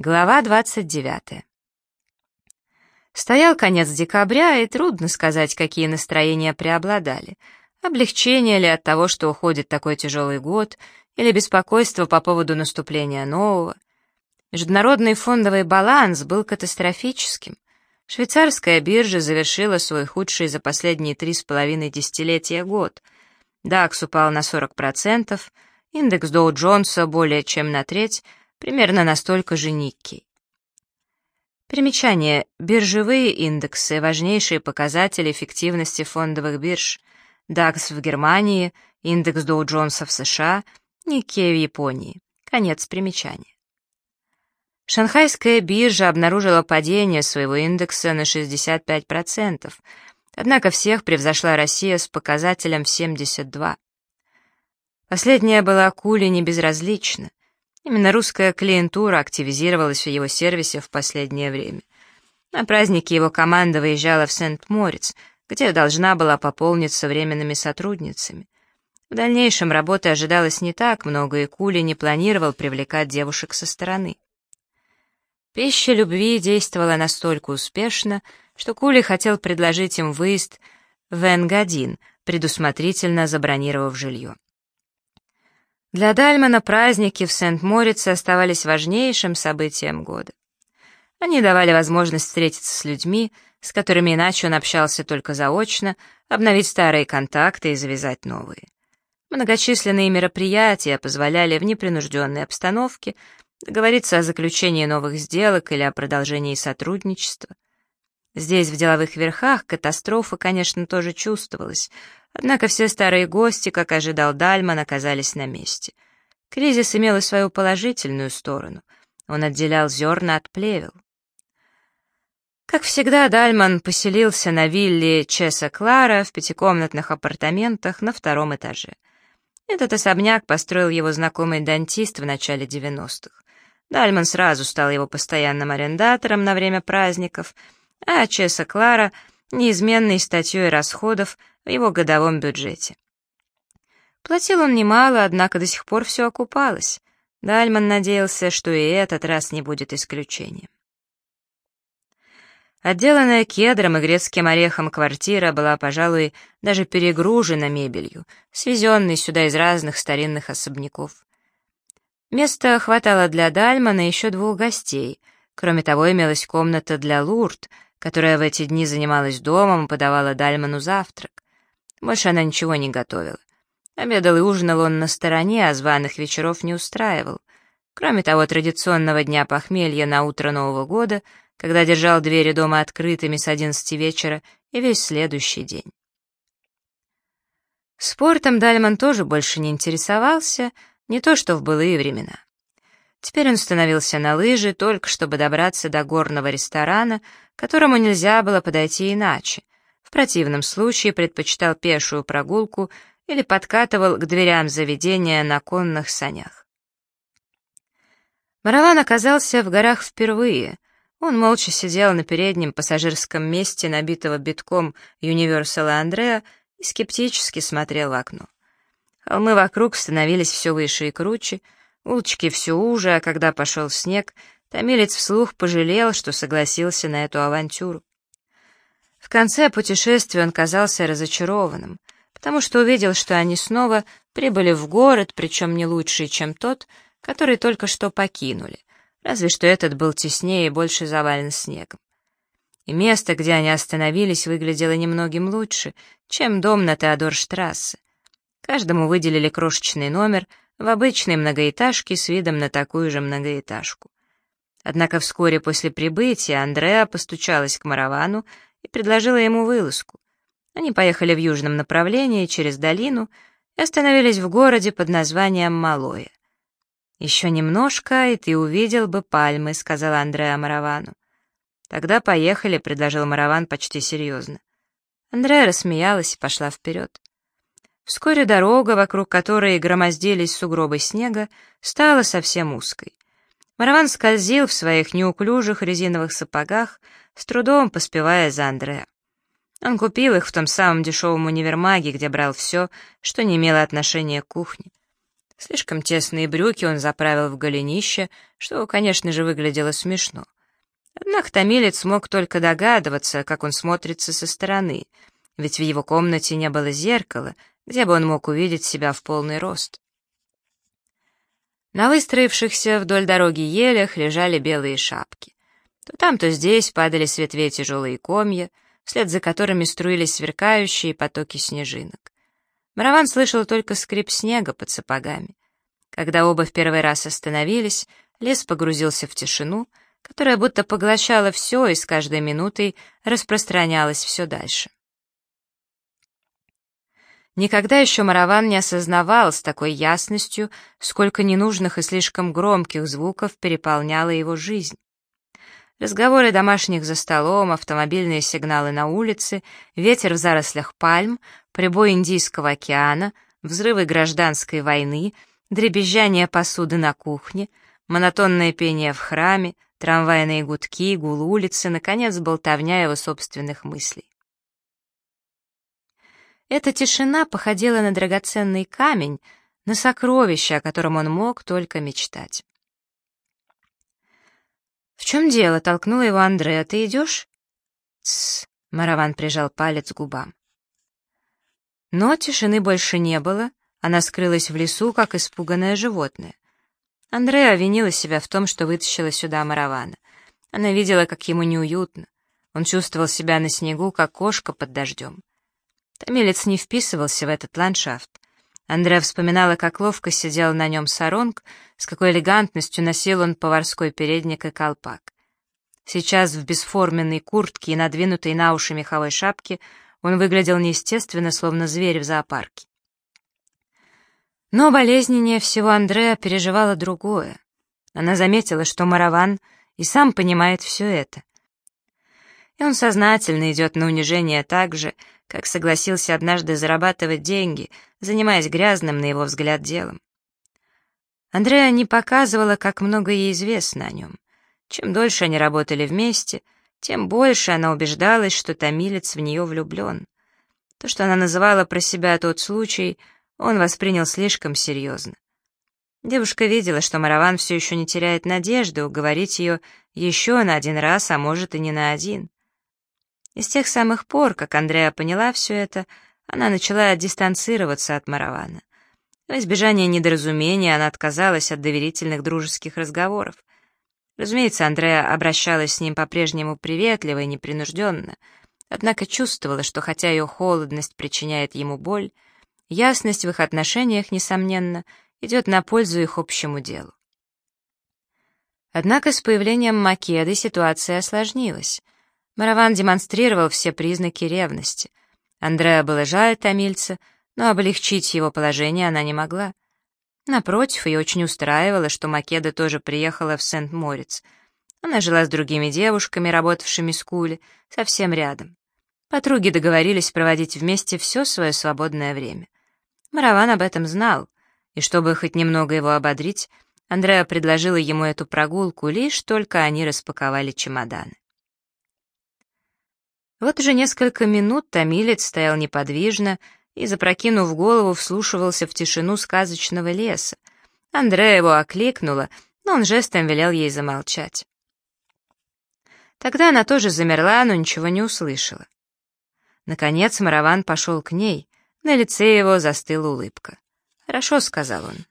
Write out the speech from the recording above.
Глава 29. Стоял конец декабря, и трудно сказать, какие настроения преобладали. Облегчение ли от того, что уходит такой тяжелый год, или беспокойство по поводу наступления нового. Международный фондовый баланс был катастрофическим. Швейцарская биржа завершила свой худший за последние три с половиной десятилетия год. DAX упал на 40%, индекс Доу-Джонса более чем на треть, примерно настолько же Никки. Примечание. Биржевые индексы – важнейшие показатели эффективности фондовых бирж. DAX в Германии, индекс Доу-Джонса в США, Никки в Японии. Конец примечания. Шанхайская биржа обнаружила падение своего индекса на 65%, однако всех превзошла Россия с показателем 72%. Последняя была Куле не. Именно русская клиентура активизировалась в его сервисе в последнее время. На праздники его команда выезжала в Сент-Морец, где должна была пополниться временными сотрудницами. В дальнейшем работы ожидалось не так много, и Кули не планировал привлекать девушек со стороны. Пища любви действовала настолько успешно, что Кули хотел предложить им выезд в Энгадин, предусмотрительно забронировав жилье. Для Дальмана праздники в Сент-Морице оставались важнейшим событием года. Они давали возможность встретиться с людьми, с которыми иначе он общался только заочно, обновить старые контакты и завязать новые. Многочисленные мероприятия позволяли в непринужденной обстановке договориться о заключении новых сделок или о продолжении сотрудничества. Здесь, в деловых верхах, катастрофа, конечно, тоже чувствовалась, Однако все старые гости, как ожидал Дальман, оказались на месте. Кризис имел и свою положительную сторону. Он отделял зерна от плевел. Как всегда, Дальман поселился на вилле Чеса Клара в пятикомнатных апартаментах на втором этаже. Этот особняк построил его знакомый дантист в начале 90-х. Дальман сразу стал его постоянным арендатором на время праздников, а Чеса Клара — неизменной статьей расходов в его годовом бюджете. Платил он немало, однако до сих пор все окупалось. Дальман надеялся, что и этот раз не будет исключением. Отделанная кедром и грецким орехом квартира была, пожалуй, даже перегружена мебелью, свезенной сюда из разных старинных особняков. Места хватало для Дальмана еще двух гостей. Кроме того, имелась комната для Лурд, которая в эти дни занималась домом и подавала Дальману завтрак. Больше она ничего не готовила. Обедал и ужинал он на стороне, а званых вечеров не устраивал. Кроме того, традиционного дня похмелья на утро Нового года, когда держал двери дома открытыми с одиннадцати вечера и весь следующий день. Спортом Дальман тоже больше не интересовался, не то что в былые времена. Теперь он становился на лыжи только чтобы добраться до горного ресторана, к которому нельзя было подойти иначе. В противном случае предпочитал пешую прогулку или подкатывал к дверям заведения на конных санях. Мараван оказался в горах впервые. Он молча сидел на переднем пассажирском месте, набитого битком Юниверсала Андреа, и скептически смотрел в окно. Холмы вокруг становились все выше и круче, улочки все уже, а когда пошел снег, Томилец вслух пожалел, что согласился на эту авантюру. В конце путешествия он казался разочарованным, потому что увидел, что они снова прибыли в город, причем не лучший, чем тот, который только что покинули, разве что этот был теснее и больше завален снегом. И место, где они остановились, выглядело немногим лучше, чем дом на Теодорштрассе. Каждому выделили крошечный номер в обычной многоэтажке с видом на такую же многоэтажку. Однако вскоре после прибытия Андреа постучалась к Маравану и предложила ему вылазку. Они поехали в южном направлении через долину и остановились в городе под названием Малое. «Еще немножко, и ты увидел бы пальмы», — сказала Андреа Маравану. «Тогда поехали», — предложил Мараван почти серьезно. Андреа рассмеялась и пошла вперед. Вскоре дорога, вокруг которой громоздились сугробы снега, стала совсем узкой. Мараван скользил в своих неуклюжих резиновых сапогах, с трудом поспевая за Андре. Он купил их в том самом дешевом универмаге, где брал все, что не имело отношения к кухне. Слишком тесные брюки он заправил в голенище, что, конечно же, выглядело смешно. Однако томилец мог только догадываться, как он смотрится со стороны, ведь в его комнате не было зеркала, где бы он мог увидеть себя в полный рост. На выстроившихся вдоль дороги елях лежали белые шапки. То там, то здесь падали с ветвей тяжелые комья, вслед за которыми струились сверкающие потоки снежинок. Мараван слышал только скрип снега под сапогами. Когда оба в первый раз остановились, лес погрузился в тишину, которая будто поглощала все и с каждой минутой распространялась все дальше. Никогда еще Мараван не осознавал с такой ясностью, сколько ненужных и слишком громких звуков переполняла его жизнь. Разговоры домашних за столом, автомобильные сигналы на улице, ветер в зарослях пальм, прибой Индийского океана, взрывы гражданской войны, дребезжание посуды на кухне, монотонное пение в храме, трамвайные гудки, гул улицы, наконец, болтовня его собственных мыслей. Эта тишина походила на драгоценный камень, на сокровище, о котором он мог только мечтать. «В чем дело?» — толкнула его Андреа. «Ты идешь?» «Тссс!» — Мараван прижал палец к губам. Но тишины больше не было, она скрылась в лесу, как испуганное животное. Андреа винила себя в том, что вытащила сюда Маравана. Она видела, как ему неуютно. Он чувствовал себя на снегу, как кошка под дождем. Томилец не вписывался в этот ландшафт. Андреа вспоминала, как ловко сидел на нем саронг, с какой элегантностью носил он поварской передник и колпак. Сейчас в бесформенной куртке и надвинутой на уши меховой шапке он выглядел неестественно, словно зверь в зоопарке. Но болезненнее всего Андреа переживала другое. Она заметила, что Мараван и сам понимает все это. И он сознательно идет на унижение так же, как согласился однажды зарабатывать деньги, занимаясь грязным, на его взгляд, делом. Андреа не показывала, как много ей известно о нем. Чем дольше они работали вместе, тем больше она убеждалась, что томилец в нее влюблен. То, что она называла про себя тот случай, он воспринял слишком серьезно. Девушка видела, что Мараван все еще не теряет надежды уговорить ее еще на один раз, а может и не на один. И с тех самых пор, как Андреа поняла все это, она начала дистанцироваться от Маравана. В избежание недоразумения она отказалась от доверительных дружеских разговоров. Разумеется, Андреа обращалась с ним по-прежнему приветливо и непринужденно, однако чувствовала, что хотя ее холодность причиняет ему боль, ясность в их отношениях, несомненно, идет на пользу их общему делу. Однако с появлением Македы ситуация осложнилась — Мараван демонстрировал все признаки ревности. Андреа было жаль томильца, но облегчить его положение она не могла. Напротив, ее очень устраивало, что Македа тоже приехала в Сент-Морец. Она жила с другими девушками, работавшими в скуле, совсем рядом. Подруги договорились проводить вместе все свое свободное время. Мараван об этом знал, и чтобы хоть немного его ободрить, Андреа предложила ему эту прогулку, лишь только они распаковали чемоданы. Вот уже несколько минут томилец стоял неподвижно и, запрокинув голову, вслушивался в тишину сказочного леса. Андрея его окликнула, но он жестом велел ей замолчать. Тогда она тоже замерла, но ничего не услышала. Наконец Мараван пошел к ней, на лице его застыла улыбка. «Хорошо», — сказал он,